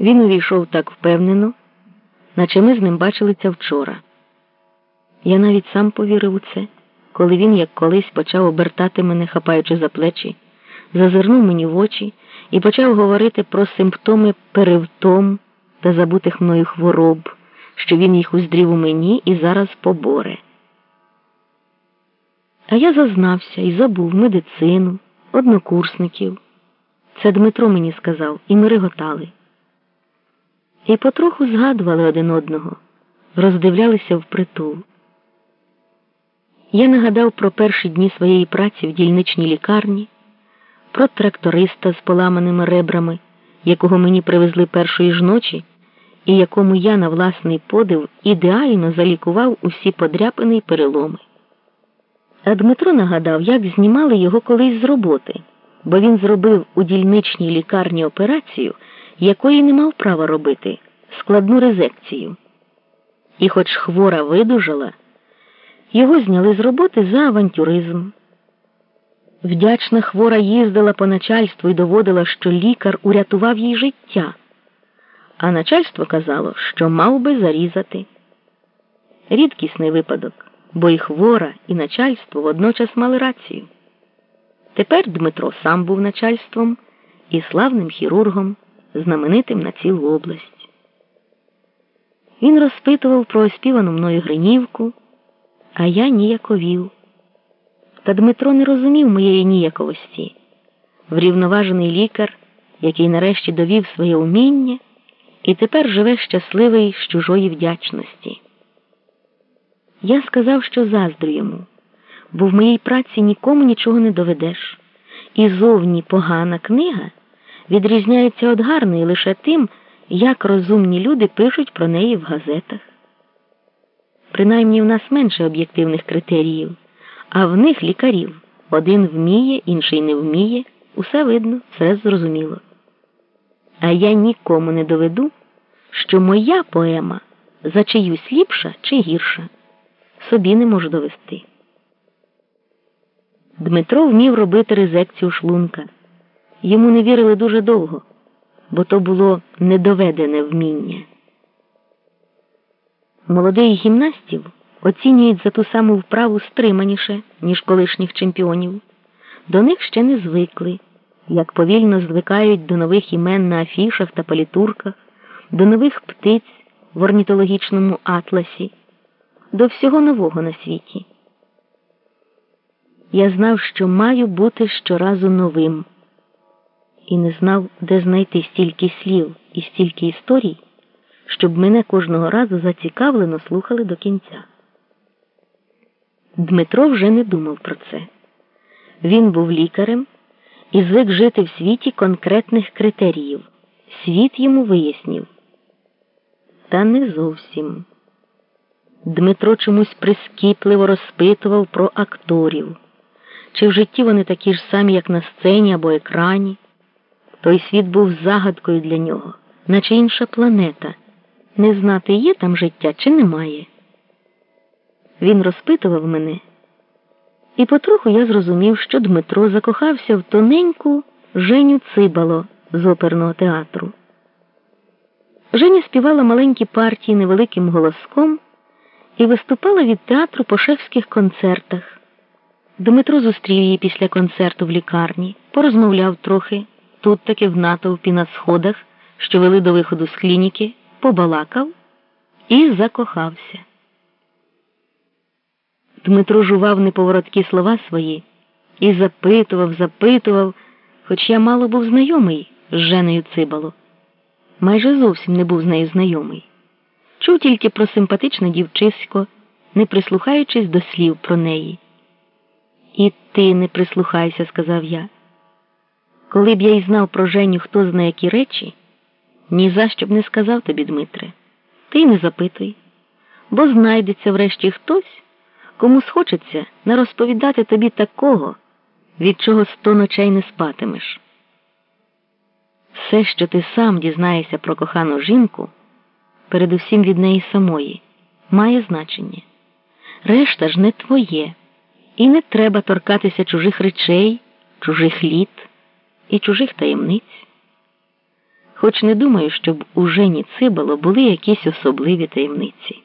Він увійшов так впевнено, наче ми з ним бачилися вчора. Я навіть сам повірив у це, коли він, як колись, почав обертати мене, хапаючи за плечі, зазирнув мені в очі і почав говорити про симптоми перевтом та забутих мною хвороб, що він їх уздрів у мені і зараз поборе. А я зазнався і забув медицину, однокурсників. Це Дмитро мені сказав, і ми реготали. І потроху згадували один одного, роздивлялися впритул. Я нагадав про перші дні своєї праці в дільничній лікарні, про тракториста з поламаними ребрами, якого мені привезли першої ж ночі, і якому я на власний подив ідеально залікував усі подряпини й переломи. А Дмитро нагадав, як знімали його колись з роботи, бо він зробив у дільничній лікарні операцію, якої не мав права робити складну резекцію. І, хоч хвора видужала, його зняли з роботи за авантюризм. Вдячна хвора їздила по начальству і доводила, що лікар урятував їй життя, а начальство казало, що мав би зарізати. Рідкісний випадок, бо і хвора, і начальство водночас мали рацію. Тепер Дмитро сам був начальством і славним хірургом, знаменитим на цілу область. Він розпитував про оспівану мною Гринівку, а я ніяковів. Та Дмитро не розумів моєї ніяковості. Врівноважений лікар, який нарешті довів своє уміння, і тепер живе щасливий з чужої вдячності. Я сказав, що заздрю йому, бо в моїй праці нікому нічого не доведеш, і зовні погана книга відрізняється від гарної лише тим, як розумні люди пишуть про неї в газетах. Принаймні в нас менше об'єктивних критеріїв, а в них лікарів один вміє, інший не вміє, усе видно, все зрозуміло. А я нікому не доведу, що моя поема за чиюсь ліпша чи гірша, собі не можу довести. Дмитро вмів робити резекцію шлунка. Йому не вірили дуже довго, бо то було недоведене вміння. Молодих гімнастів оцінюють за ту саму вправу стриманіше, ніж колишніх чемпіонів. До них ще не звикли, як повільно звикають до нових імен на афішах та палітурках, до нових птиць в орнітологічному атласі, до всього нового на світі. Я знав, що маю бути щоразу новим, і не знав, де знайти стільки слів і стільки історій, щоб мене кожного разу зацікавлено слухали до кінця. Дмитро вже не думав про це. Він був лікарем і звик жити в світі конкретних критеріїв. Світ йому вияснів. Та не зовсім. Дмитро чомусь прискіпливо розпитував про акторів, чи в житті вони такі ж самі, як на сцені або екрані. Той світ був загадкою для нього, наче інша планета. Не знати, є там життя чи немає. Він розпитував мене, і потроху я зрозумів, що Дмитро закохався в тоненьку Женю Цибало з оперного театру. Женя співала маленькі партії невеликим голоском і виступала від театру по шефських концертах. Дмитро зустрів її після концерту в лікарні, порозмовляв трохи, тут таки в натовпі на сходах, що вели до виходу з клініки, побалакав і закохався. Дмитро жував неповороткі слова свої і запитував, запитував, хоч я мало був знайомий з Женою Цибало. Майже зовсім не був з нею знайомий. Чув тільки про симпатичне дівчисько, не прислухаючись до слів про неї. І ти не прислухайся, сказав я. Коли б я й знав про Женю хто зна які речі, ні за що б не сказав тобі, Дмитре. Ти й не запитуй, бо знайдеться врешті хтось кому схочеться не розповідати тобі такого, від чого сто ночей не спатимеш. Все, що ти сам дізнаєшся про кохану жінку, передусім від неї самої, має значення. Решта ж не твоє, і не треба торкатися чужих речей, чужих літ і чужих таємниць. хоч не думаю, щоб у Жені Цибало були якісь особливі таємниці.